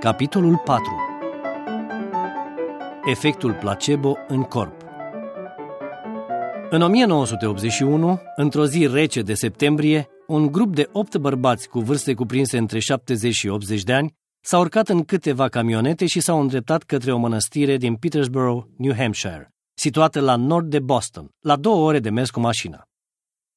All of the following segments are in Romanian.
Capitolul 4 Efectul placebo în corp În 1981, într-o zi rece de septembrie, un grup de opt bărbați cu vârste cuprinse între 70 și 80 de ani s-au urcat în câteva camionete și s-au îndreptat către o mănăstire din Petersboro, New Hampshire, situată la nord de Boston, la două ore de mers cu mașina.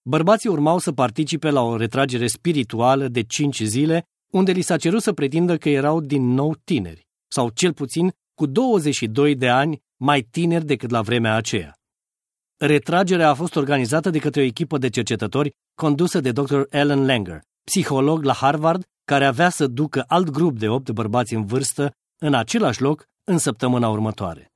Bărbații urmau să participe la o retragere spirituală de cinci zile unde li s-a cerut să pretindă că erau din nou tineri, sau cel puțin cu 22 de ani mai tineri decât la vremea aceea. Retragerea a fost organizată de către o echipă de cercetători condusă de Dr. Alan Langer, psiholog la Harvard, care avea să ducă alt grup de opt bărbați în vârstă în același loc în săptămâna următoare.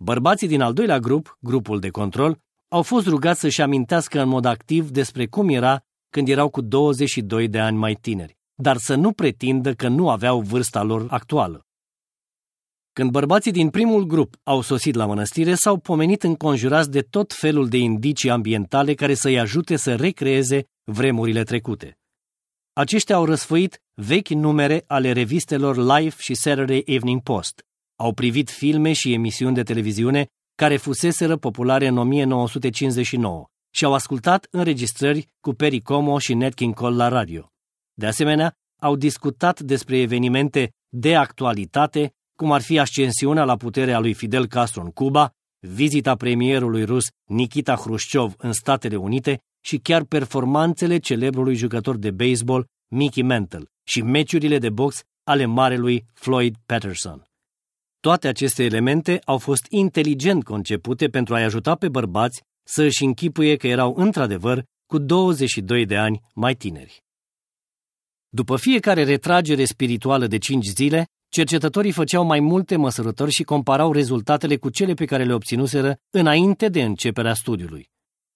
Bărbații din al doilea grup, grupul de control, au fost rugați să-și amintească în mod activ despre cum era când erau cu 22 de ani mai tineri dar să nu pretindă că nu aveau vârsta lor actuală. Când bărbații din primul grup au sosit la mănăstire, s-au pomenit înconjurați de tot felul de indicii ambientale care să-i ajute să recreeze vremurile trecute. Aceștia au răsfăit vechi numere ale revistelor Life și Saturday Evening Post, au privit filme și emisiuni de televiziune care fuseseră populare în 1959 și au ascultat înregistrări cu Perry Como și Nat King Cole la radio. De asemenea, au discutat despre evenimente de actualitate, cum ar fi ascensiunea la putere a lui Fidel Castro în Cuba, vizita premierului rus Nikita Hrușciov în Statele Unite și chiar performanțele celebrului jucător de baseball Mickey Mantle și meciurile de box ale marelui Floyd Patterson. Toate aceste elemente au fost inteligent concepute pentru a-i ajuta pe bărbați să își închipuie că erau într-adevăr cu 22 de ani mai tineri. După fiecare retragere spirituală de cinci zile, cercetătorii făceau mai multe măsurători și comparau rezultatele cu cele pe care le obținuseră înainte de începerea studiului.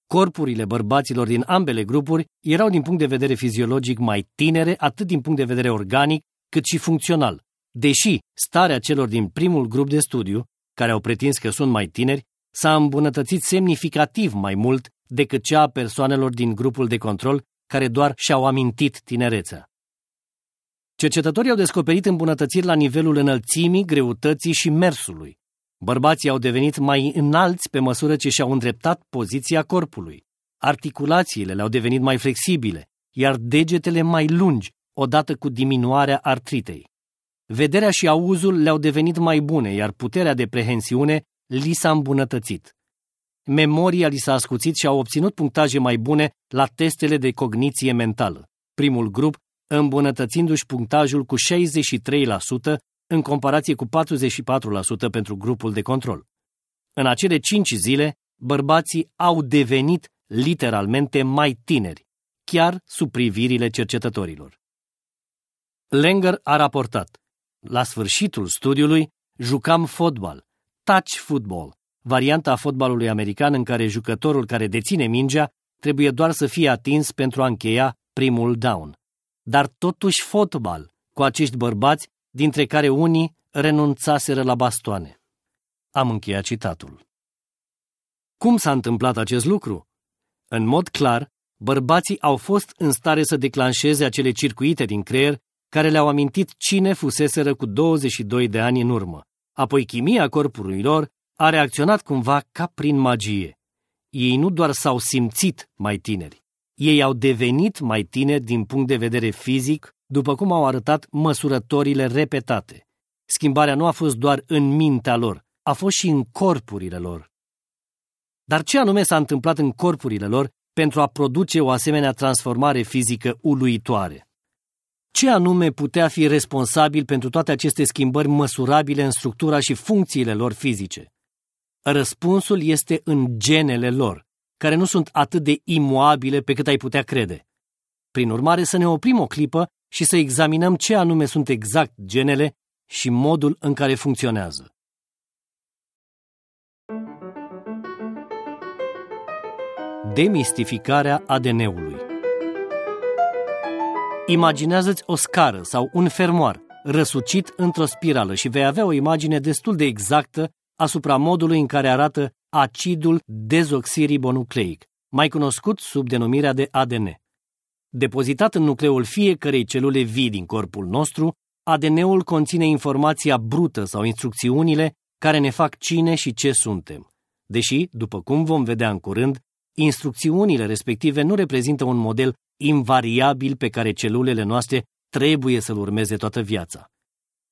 Corpurile bărbaților din ambele grupuri erau din punct de vedere fiziologic mai tinere, atât din punct de vedere organic, cât și funcțional, deși starea celor din primul grup de studiu, care au pretins că sunt mai tineri, s-a îmbunătățit semnificativ mai mult decât cea a persoanelor din grupul de control care doar și-au amintit tinerețea. Cercetătorii au descoperit îmbunătățiri la nivelul înălțimii, greutății și mersului. Bărbații au devenit mai înalți pe măsură ce și-au îndreptat poziția corpului. Articulațiile le-au devenit mai flexibile, iar degetele mai lungi, odată cu diminuarea artritei. Vederea și auzul le-au devenit mai bune, iar puterea de prehensiune li s-a îmbunătățit. Memoria li s-a ascuțit și au obținut punctaje mai bune la testele de cogniție mentală. Primul grup îmbunătățindu-și punctajul cu 63% în comparație cu 44% pentru grupul de control. În acele cinci zile, bărbații au devenit literalmente mai tineri, chiar sub privirile cercetătorilor. Lenger a raportat, la sfârșitul studiului, jucam fotbal, touch football, varianta fotbalului american în care jucătorul care deține mingea trebuie doar să fie atins pentru a încheia primul down dar totuși fotbal cu acești bărbați, dintre care unii renunțaseră la bastoane. Am încheiat citatul. Cum s-a întâmplat acest lucru? În mod clar, bărbații au fost în stare să declanșeze acele circuite din creier care le-au amintit cine fuseseră cu 22 de ani în urmă. Apoi chimia corpului lor a reacționat cumva ca prin magie. Ei nu doar s-au simțit mai tineri, ei au devenit mai tineri din punct de vedere fizic, după cum au arătat măsurătorile repetate. Schimbarea nu a fost doar în mintea lor, a fost și în corpurile lor. Dar ce anume s-a întâmplat în corpurile lor pentru a produce o asemenea transformare fizică uluitoare? Ce anume putea fi responsabil pentru toate aceste schimbări măsurabile în structura și funcțiile lor fizice? Răspunsul este în genele lor, care nu sunt atât de imoabile pe cât ai putea crede. Prin urmare, să ne oprim o clipă și să examinăm ce anume sunt exact genele și modul în care funcționează. Demistificarea ADN-ului Imaginează-ți o scară sau un fermoar răsucit într-o spirală și vei avea o imagine destul de exactă asupra modului în care arată acidul dezoxiribonucleic, mai cunoscut sub denumirea de ADN. Depozitat în nucleul fiecărei celule vii din corpul nostru, ADN-ul conține informația brută sau instrucțiunile care ne fac cine și ce suntem. Deși, după cum vom vedea în curând, instrucțiunile respective nu reprezintă un model invariabil pe care celulele noastre trebuie să-l urmeze toată viața.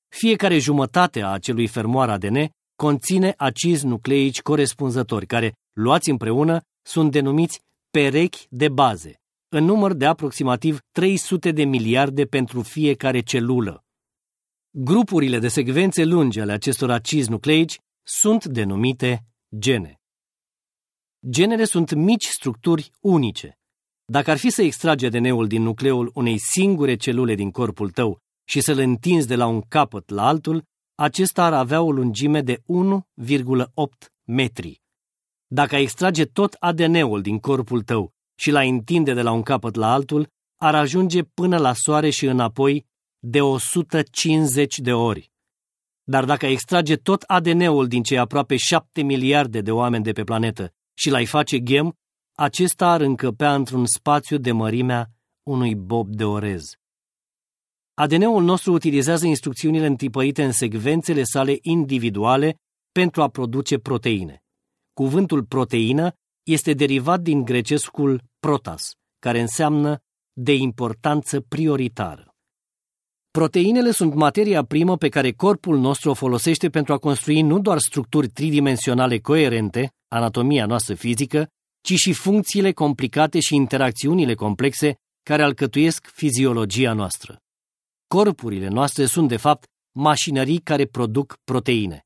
Fiecare jumătate a acelui fermoar ADN conține acizi nucleici corespunzători, care, luați împreună, sunt denumiți perechi de baze, în număr de aproximativ 300 de miliarde pentru fiecare celulă. Grupurile de secvențe lungi ale acestor acizi nucleici sunt denumite gene. Genele sunt mici structuri unice. Dacă ar fi să extragi ADN-ul din nucleul unei singure celule din corpul tău și să-l întinzi de la un capăt la altul, acesta ar avea o lungime de 1,8 metri. Dacă ai extrage tot ADN-ul din corpul tău și l-ai întinde de la un capăt la altul, ar ajunge până la soare și înapoi de 150 de ori. Dar dacă extrage tot ADN-ul din cei aproape 7 miliarde de oameni de pe planetă și l-ai face ghem, acesta ar încăpea într-un spațiu de mărimea unui bob de orez. ADN-ul nostru utilizează instrucțiunile întipărite în secvențele sale individuale pentru a produce proteine. Cuvântul proteină este derivat din grecescul protas, care înseamnă de importanță prioritară. Proteinele sunt materia primă pe care corpul nostru o folosește pentru a construi nu doar structuri tridimensionale coerente, anatomia noastră fizică, ci și funcțiile complicate și interacțiunile complexe care alcătuiesc fiziologia noastră. Corpurile noastre sunt, de fapt, mașinării care produc proteine.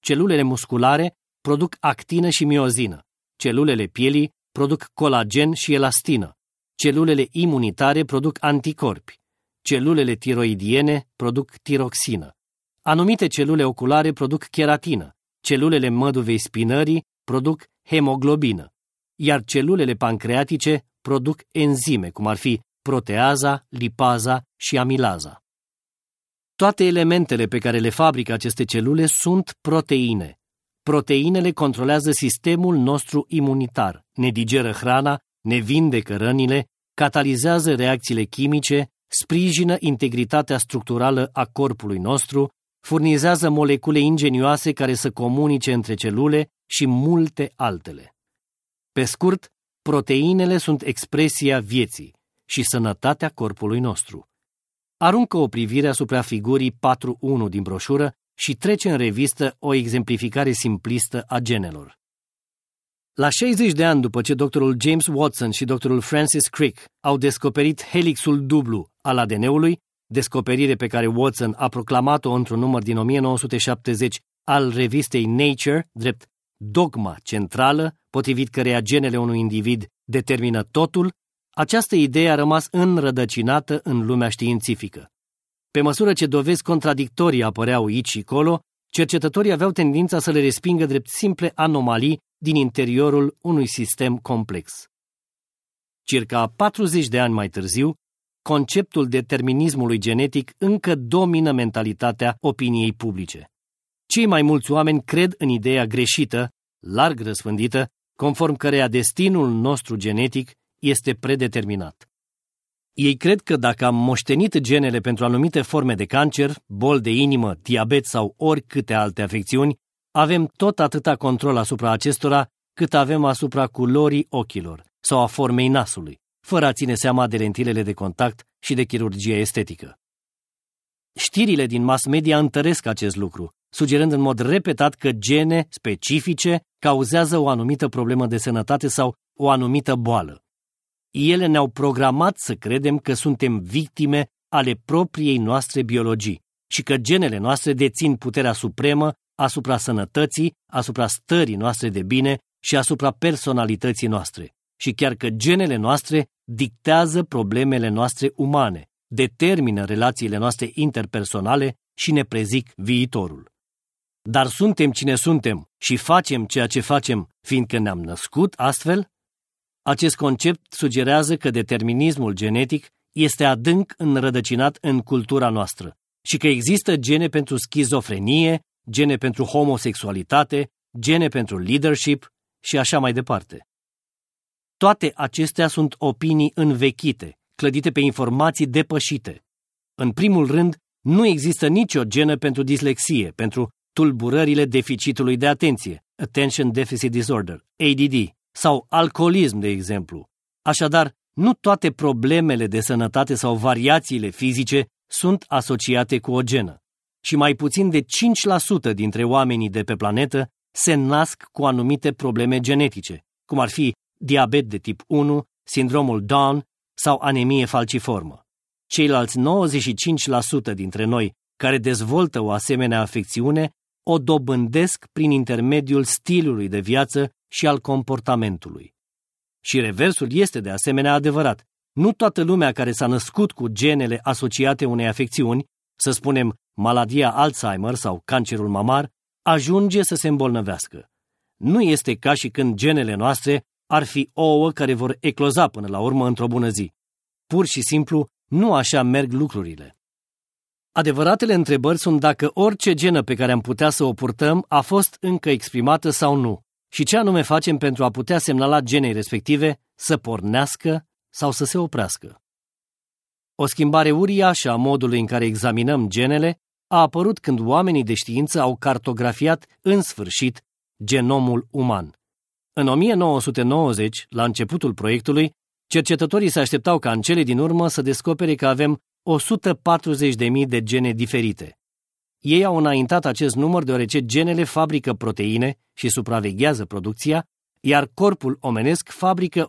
Celulele musculare produc actină și miozină. Celulele pielii produc colagen și elastină. Celulele imunitare produc anticorpi. Celulele tiroidiene produc tiroxină. Anumite celule oculare produc keratină. Celulele măduvei spinării produc hemoglobină. Iar celulele pancreatice produc enzime, cum ar fi proteaza, lipaza și amilaza. Toate elementele pe care le fabrică aceste celule sunt proteine. Proteinele controlează sistemul nostru imunitar, ne digeră hrana, ne vindecă rănile, catalizează reacțiile chimice, sprijină integritatea structurală a corpului nostru, furnizează molecule ingenioase care să comunice între celule și multe altele. Pe scurt, proteinele sunt expresia vieții și sănătatea corpului nostru. Aruncă o privire asupra figurii 4.1 din broșură și trece în revistă o exemplificare simplistă a genelor. La 60 de ani după ce doctorul James Watson și doctorul Francis Crick au descoperit helixul dublu al ADN-ului, descoperire pe care Watson a proclamat-o într-un număr din 1970 al revistei Nature, drept dogma centrală, potrivit căreia genele unui individ determină totul, această idee a rămas înrădăcinată în lumea științifică. Pe măsură ce dovezi contradictorii apăreau aici și colo, cercetătorii aveau tendința să le respingă drept simple anomalii din interiorul unui sistem complex. Circa 40 de ani mai târziu, conceptul determinismului genetic încă domină mentalitatea opiniei publice. Cei mai mulți oameni cred în ideea greșită, larg răspândită, conform căreia destinul nostru genetic este predeterminat. Ei cred că dacă am moștenit genele pentru anumite forme de cancer, bol de inimă, diabet sau oricâte alte afecțiuni, avem tot atâta control asupra acestora cât avem asupra culorii ochilor sau a formei nasului, fără a ține seama de lentilele de contact și de chirurgie estetică. Știrile din mass media întăresc acest lucru, sugerând în mod repetat că gene specifice cauzează o anumită problemă de sănătate sau o anumită boală. Ele ne-au programat să credem că suntem victime ale propriei noastre biologii și că genele noastre dețin puterea supremă asupra sănătății, asupra stării noastre de bine și asupra personalității noastre. Și chiar că genele noastre dictează problemele noastre umane, determină relațiile noastre interpersonale și ne prezic viitorul. Dar suntem cine suntem și facem ceea ce facem, fiindcă ne-am născut astfel? Acest concept sugerează că determinismul genetic este adânc înrădăcinat în cultura noastră și că există gene pentru schizofrenie, gene pentru homosexualitate, gene pentru leadership și așa mai departe. Toate acestea sunt opinii învechite, clădite pe informații depășite. În primul rând, Nu există nicio genă pentru dislexie, pentru tulburările deficitului de atenție, Attention Deficit Disorder, ADD, sau alcoolism, de exemplu. Așadar, nu toate problemele de sănătate sau variațiile fizice sunt asociate cu o genă și mai puțin de 5% dintre oamenii de pe planetă se nasc cu anumite probleme genetice, cum ar fi diabet de tip 1, sindromul Down sau anemie falciformă. Ceilalți 95% dintre noi care dezvoltă o asemenea afecțiune o dobândesc prin intermediul stilului de viață și al comportamentului. Și reversul este de asemenea adevărat. Nu toată lumea care s-a născut cu genele asociate unei afecțiuni, să spunem maladia Alzheimer sau cancerul mamar, ajunge să se îmbolnăvească. Nu este ca și când genele noastre ar fi ouă care vor ecloza până la urmă într-o bună zi. Pur și simplu, nu așa merg lucrurile. Adevăratele întrebări sunt dacă orice genă pe care am putea să o purtăm a fost încă exprimată sau nu și ce anume facem pentru a putea semnala genei respective să pornească sau să se oprească. O schimbare uriașă a modului în care examinăm genele a apărut când oamenii de știință au cartografiat în sfârșit genomul uman. În 1990, la începutul proiectului, cercetătorii se așteptau ca în cele din urmă să descopere că avem 140.000 de gene diferite. Ei au înaintat acest număr deoarece genele fabrică proteine și supraveghează producția, iar corpul omenesc fabrică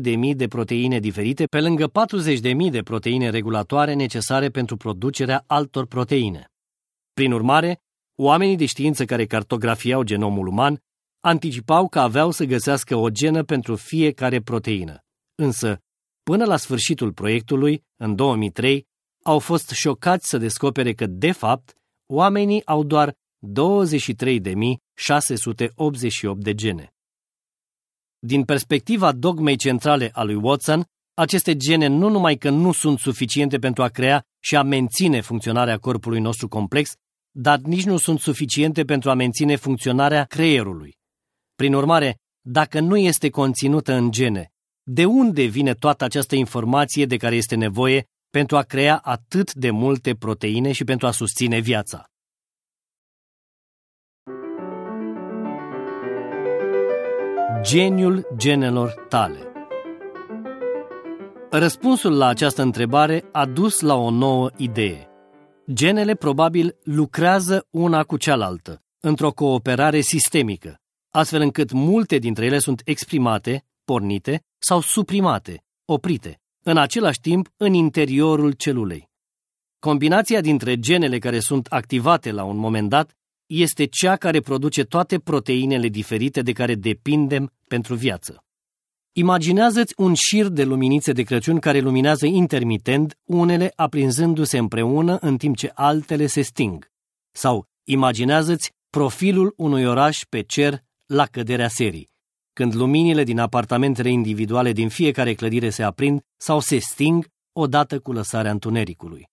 100.000 de proteine diferite pe lângă 40.000 de proteine regulatoare necesare pentru producerea altor proteine. Prin urmare, oamenii de știință care cartografiau genomul uman anticipau că aveau să găsească o genă pentru fiecare proteină. Însă, până la sfârșitul proiectului, în 2003, au fost șocați să descopere că, de fapt, oamenii au doar 23.688 de gene. Din perspectiva dogmei centrale a lui Watson, aceste gene nu numai că nu sunt suficiente pentru a crea și a menține funcționarea corpului nostru complex, dar nici nu sunt suficiente pentru a menține funcționarea creierului. Prin urmare, dacă nu este conținută în gene, de unde vine toată această informație de care este nevoie pentru a crea atât de multe proteine și pentru a susține viața? Geniul genelor tale Răspunsul la această întrebare a dus la o nouă idee. Genele probabil lucrează una cu cealaltă, într-o cooperare sistemică, astfel încât multe dintre ele sunt exprimate, pornite sau suprimate, oprite, în același timp în interiorul celulei. Combinația dintre genele care sunt activate la un moment dat este cea care produce toate proteinele diferite de care depindem pentru viață. Imaginează-ți un șir de luminițe de Crăciun care luminează intermitent, unele aprinzându-se împreună în timp ce altele se sting. Sau imaginează-ți profilul unui oraș pe cer la căderea serii, când luminile din apartamentele individuale din fiecare clădire se aprind sau se sting odată cu lăsarea întunericului.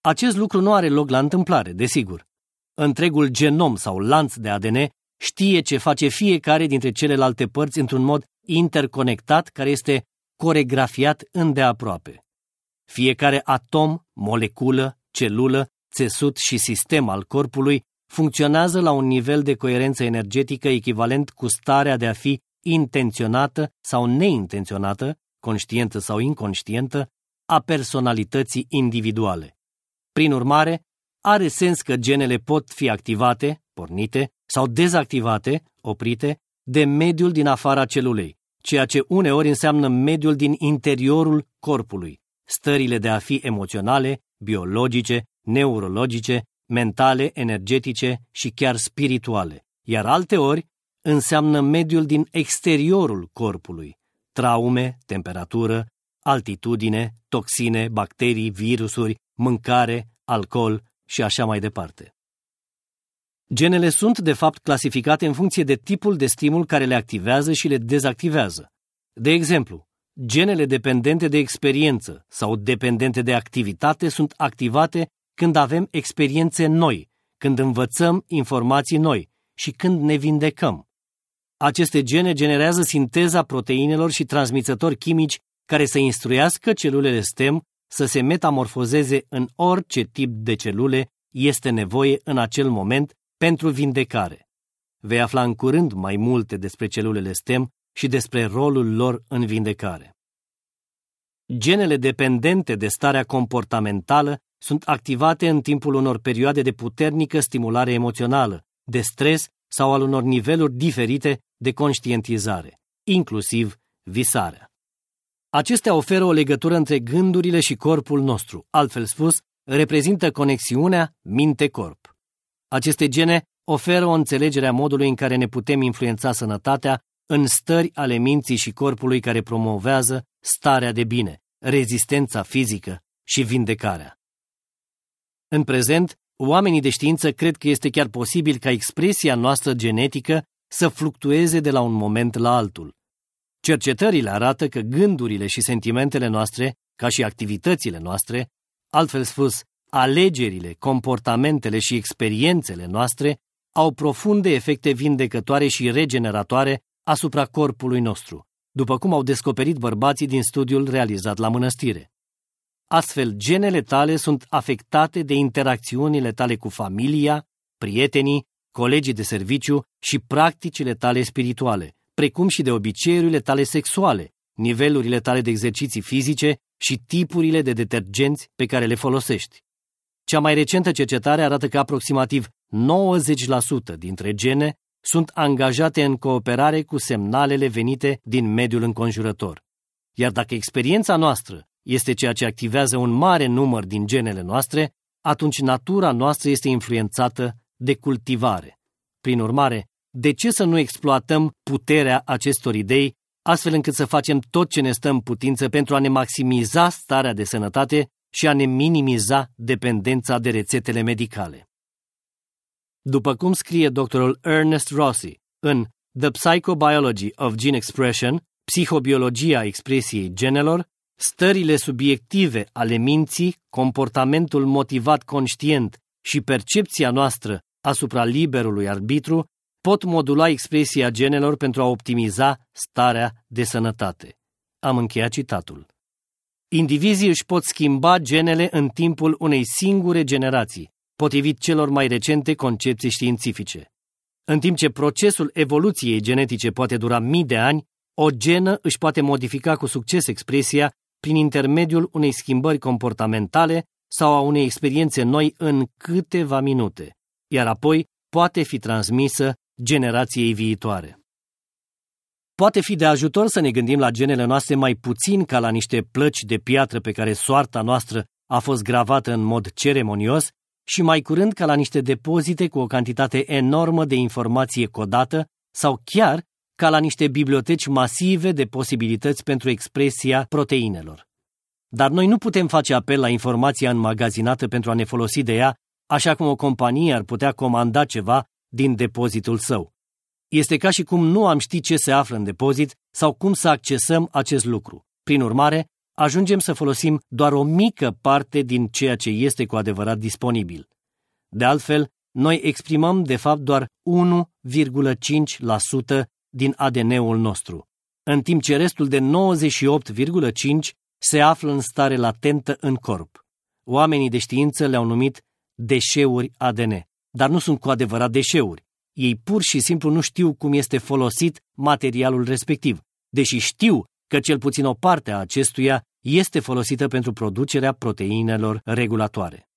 Acest lucru nu are loc la întâmplare, desigur. Întregul genom sau lanț de ADN știe ce face fiecare dintre celelalte părți într-un mod interconectat care este coregrafiat îndeaproape. Fiecare atom, moleculă, celulă, țesut și sistem al corpului funcționează la un nivel de coerență energetică echivalent cu starea de a fi intenționată sau neintenționată, conștientă sau inconștientă, a personalității individuale. Prin urmare, are sens că genele pot fi activate, pornite sau dezactivate, oprite, de mediul din afara celulei, ceea ce uneori înseamnă mediul din interiorul corpului, stările de a fi emoționale, biologice, neurologice, mentale, energetice și chiar spirituale, iar alteori înseamnă mediul din exteriorul corpului, traume, temperatură, altitudine, toxine, bacterii, virusuri, mâncare, alcool și așa mai departe. Genele sunt, de fapt, clasificate în funcție de tipul de stimul care le activează și le dezactivează. De exemplu, genele dependente de experiență sau dependente de activitate sunt activate când avem experiențe noi, când învățăm informații noi și când ne vindecăm. Aceste gene generează sinteza proteinelor și transmițători chimici care să instruiască celulele STEM să se metamorfozeze în orice tip de celule este nevoie în acel moment pentru vindecare. Vei afla în curând mai multe despre celulele STEM și despre rolul lor în vindecare. Genele dependente de starea comportamentală sunt activate în timpul unor perioade de puternică stimulare emoțională, de stres sau al unor niveluri diferite de conștientizare, inclusiv visarea. Acestea oferă o legătură între gândurile și corpul nostru, altfel spus, reprezintă conexiunea minte-corp. Aceste gene oferă o înțelegere a modului în care ne putem influența sănătatea în stări ale minții și corpului care promovează starea de bine, rezistența fizică și vindecarea. În prezent, oamenii de știință cred că este chiar posibil ca expresia noastră genetică să fluctueze de la un moment la altul. Cercetările arată că gândurile și sentimentele noastre, ca și activitățile noastre, altfel spus, alegerile, comportamentele și experiențele noastre, au profunde efecte vindecătoare și regeneratoare asupra corpului nostru, după cum au descoperit bărbații din studiul realizat la mănăstire. Astfel, genele tale sunt afectate de interacțiunile tale cu familia, prietenii, colegii de serviciu și practicile tale spirituale, precum și de obiceiurile tale sexuale, nivelurile tale de exerciții fizice și tipurile de detergenți pe care le folosești. Cea mai recentă cercetare arată că aproximativ 90% dintre gene sunt angajate în cooperare cu semnalele venite din mediul înconjurător. Iar dacă experiența noastră este ceea ce activează un mare număr din genele noastre, atunci natura noastră este influențată de cultivare. Prin urmare, de ce să nu exploatăm puterea acestor idei, astfel încât să facem tot ce ne stă în putință pentru a ne maximiza starea de sănătate și a ne minimiza dependența de rețetele medicale? După cum scrie doctorul Ernest Rossi în The Psychobiology of Gene Expression, Psihobiologia expresiei genelor, stările subiective ale minții, comportamentul motivat conștient și percepția noastră asupra liberului arbitru pot modula expresia genelor pentru a optimiza starea de sănătate. Am încheiat citatul. Indivizii își pot schimba genele în timpul unei singure generații, potrivit celor mai recente concepții științifice. În timp ce procesul evoluției genetice poate dura mii de ani, o genă își poate modifica cu succes expresia prin intermediul unei schimbări comportamentale sau a unei experiențe noi în câteva minute, iar apoi poate fi transmisă generației viitoare. Poate fi de ajutor să ne gândim la genele noastre mai puțin ca la niște plăci de piatră pe care soarta noastră a fost gravată în mod ceremonios și mai curând ca la niște depozite cu o cantitate enormă de informație codată sau chiar ca la niște biblioteci masive de posibilități pentru expresia proteinelor. Dar noi nu putem face apel la informația înmagazinată pentru a ne folosi de ea, așa cum o companie ar putea comanda ceva din depozitul său. Este ca și cum nu am ști ce se află în depozit sau cum să accesăm acest lucru. Prin urmare, ajungem să folosim doar o mică parte din ceea ce este cu adevărat disponibil. De altfel, noi exprimăm de fapt doar 1,5% din ADN-ul nostru, în timp ce restul de 98,5% se află în stare latentă în corp. Oamenii de știință le-au numit deșeuri ADN, dar nu sunt cu adevărat deșeuri. Ei pur și simplu nu știu cum este folosit materialul respectiv, deși știu că cel puțin o parte a acestuia este folosită pentru producerea proteinelor regulatoare.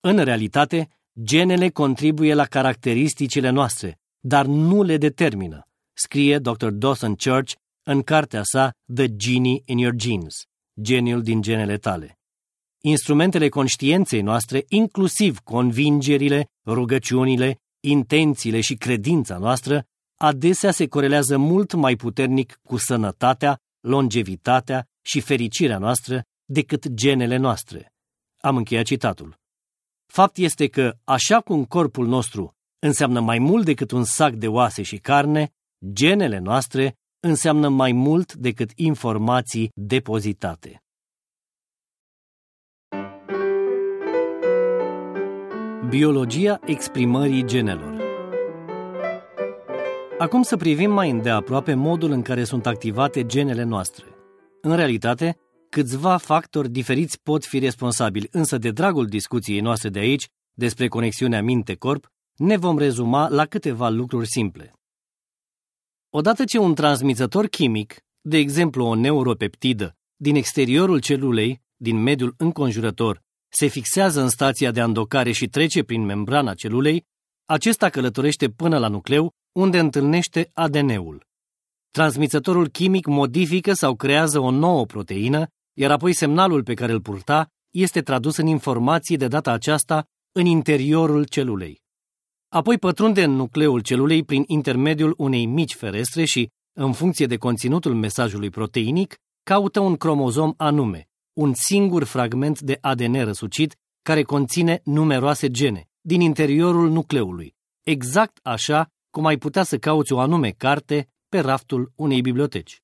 În realitate, genele contribuie la caracteristicile noastre, dar nu le determină, scrie Dr. Dawson Church în cartea sa The Genie in Your Genes, geniul din genele tale. Instrumentele conștiinței noastre, inclusiv convingerile, rugăciunile, intențiile și credința noastră, adesea se corelează mult mai puternic cu sănătatea, longevitatea și fericirea noastră decât genele noastre. Am încheiat citatul. Fapt este că, așa cum corpul nostru înseamnă mai mult decât un sac de oase și carne, genele noastre înseamnă mai mult decât informații depozitate. Biologia exprimării genelor Acum să privim mai îndeaproape modul în care sunt activate genele noastre. În realitate, câțiva factori diferiți pot fi responsabili, însă de dragul discuției noastre de aici, despre conexiunea minte-corp, ne vom rezuma la câteva lucruri simple. Odată ce un transmițător chimic, de exemplu o neuropeptidă, din exteriorul celulei, din mediul înconjurător, se fixează în stația de andocare și trece prin membrana celulei, acesta călătorește până la nucleu, unde întâlnește ADN-ul. Transmițătorul chimic modifică sau creează o nouă proteină, iar apoi semnalul pe care îl purta este tradus în informații de data aceasta în interiorul celulei. Apoi pătrunde în nucleul celulei prin intermediul unei mici ferestre și, în funcție de conținutul mesajului proteinic, caută un cromozom anume, un singur fragment de ADN răsucit care conține numeroase gene din interiorul nucleului, exact așa cum ai putea să cauți o anume carte pe raftul unei biblioteci.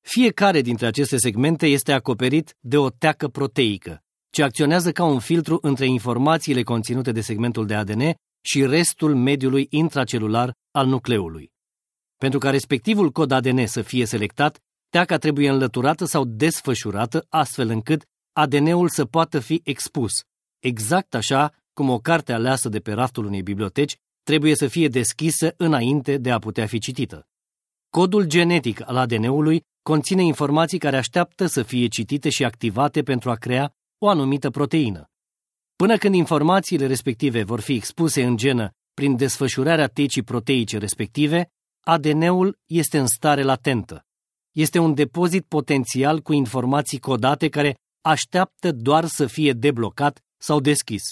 Fiecare dintre aceste segmente este acoperit de o teacă proteică, ce acționează ca un filtru între informațiile conținute de segmentul de ADN și restul mediului intracelular al nucleului. Pentru ca respectivul cod ADN să fie selectat, teaca trebuie înlăturată sau desfășurată astfel încât ADN-ul să poată fi expus, exact așa cum o carte aleasă de pe raftul unei biblioteci trebuie să fie deschisă înainte de a putea fi citită. Codul genetic al ADN-ului conține informații care așteaptă să fie citite și activate pentru a crea o anumită proteină. Până când informațiile respective vor fi expuse în genă prin desfășurarea tecii proteice respective, ADN-ul este în stare latentă. Este un depozit potențial cu informații codate care așteaptă doar să fie deblocat sau deschis.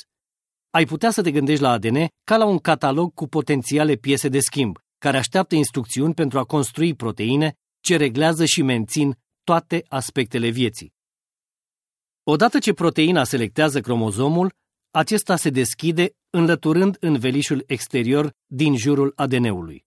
Ai putea să te gândești la ADN ca la un catalog cu potențiale piese de schimb, care așteaptă instrucțiuni pentru a construi proteine ce reglează și mențin toate aspectele vieții. Odată ce proteina selectează cromozomul, acesta se deschide înlăturând învelișul exterior din jurul ADN-ului.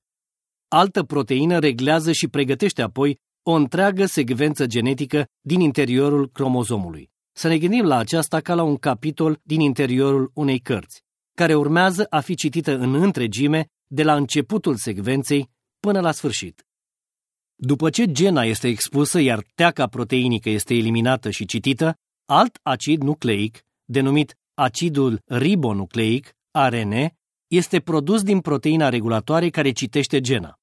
Altă proteină reglează și pregătește apoi o întreagă secvență genetică din interiorul cromozomului. Să ne gândim la aceasta ca la un capitol din interiorul unei cărți, care urmează a fi citită în întregime de la începutul secvenței până la sfârșit. După ce gena este expusă, iar teaca proteinică este eliminată și citită, alt acid nucleic, denumit acidul ribonucleic, ARN, este produs din proteina regulatoare care citește gena.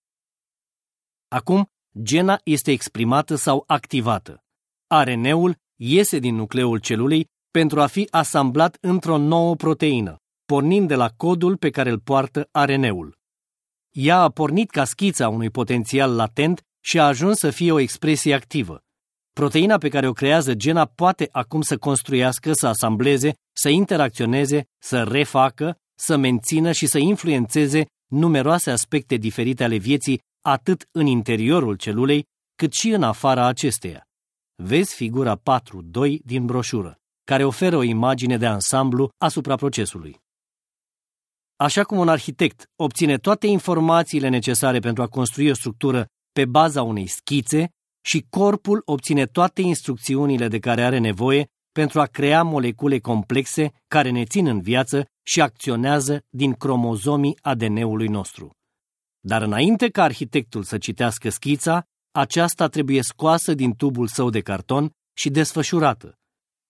Acum, gena este exprimată sau activată. ARN-ul iese din nucleul celulei pentru a fi asamblat într-o nouă proteină, pornind de la codul pe care îl poartă ARN-ul. Ea a pornit ca schița unui potențial latent și a ajuns să fie o expresie activă. Proteina pe care o creează gena poate acum să construiască, să asambleze, să interacționeze, să refacă, să mențină și să influențeze numeroase aspecte diferite ale vieții, atât în interiorul celulei, cât și în afara acesteia. Vezi figura 4.2 din broșură, care oferă o imagine de ansamblu asupra procesului. Așa cum un arhitect obține toate informațiile necesare pentru a construi o structură pe baza unei schițe și corpul obține toate instrucțiunile de care are nevoie pentru a crea molecule complexe care ne țin în viață și acționează din cromozomii ADN-ului nostru. Dar înainte ca arhitectul să citească schița, aceasta trebuie scoasă din tubul său de carton și desfășurată.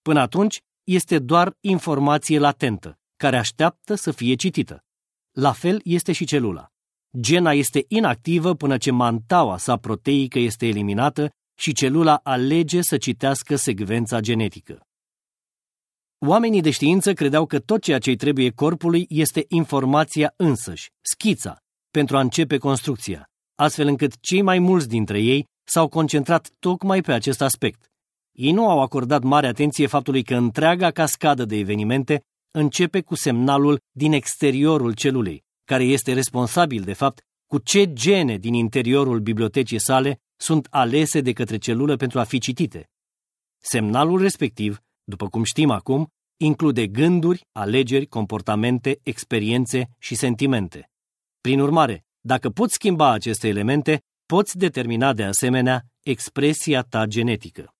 Până atunci, este doar informație latentă, care așteaptă să fie citită. La fel este și celula. Gena este inactivă până ce mantaua sa proteică este eliminată și celula alege să citească secvența genetică. Oamenii de știință credeau că tot ceea ce îi trebuie corpului este informația însăși, schița, pentru a începe construcția, astfel încât cei mai mulți dintre ei s-au concentrat tocmai pe acest aspect. Ei nu au acordat mare atenție faptului că întreaga cascadă de evenimente începe cu semnalul din exteriorul celulei, care este responsabil, de fapt, cu ce gene din interiorul bibliotecii sale sunt alese de către celulă pentru a fi citite. Semnalul respectiv, după cum știm acum, include gânduri, alegeri, comportamente, experiențe și sentimente. Prin urmare, dacă poți schimba aceste elemente, poți determina de asemenea expresia ta genetică.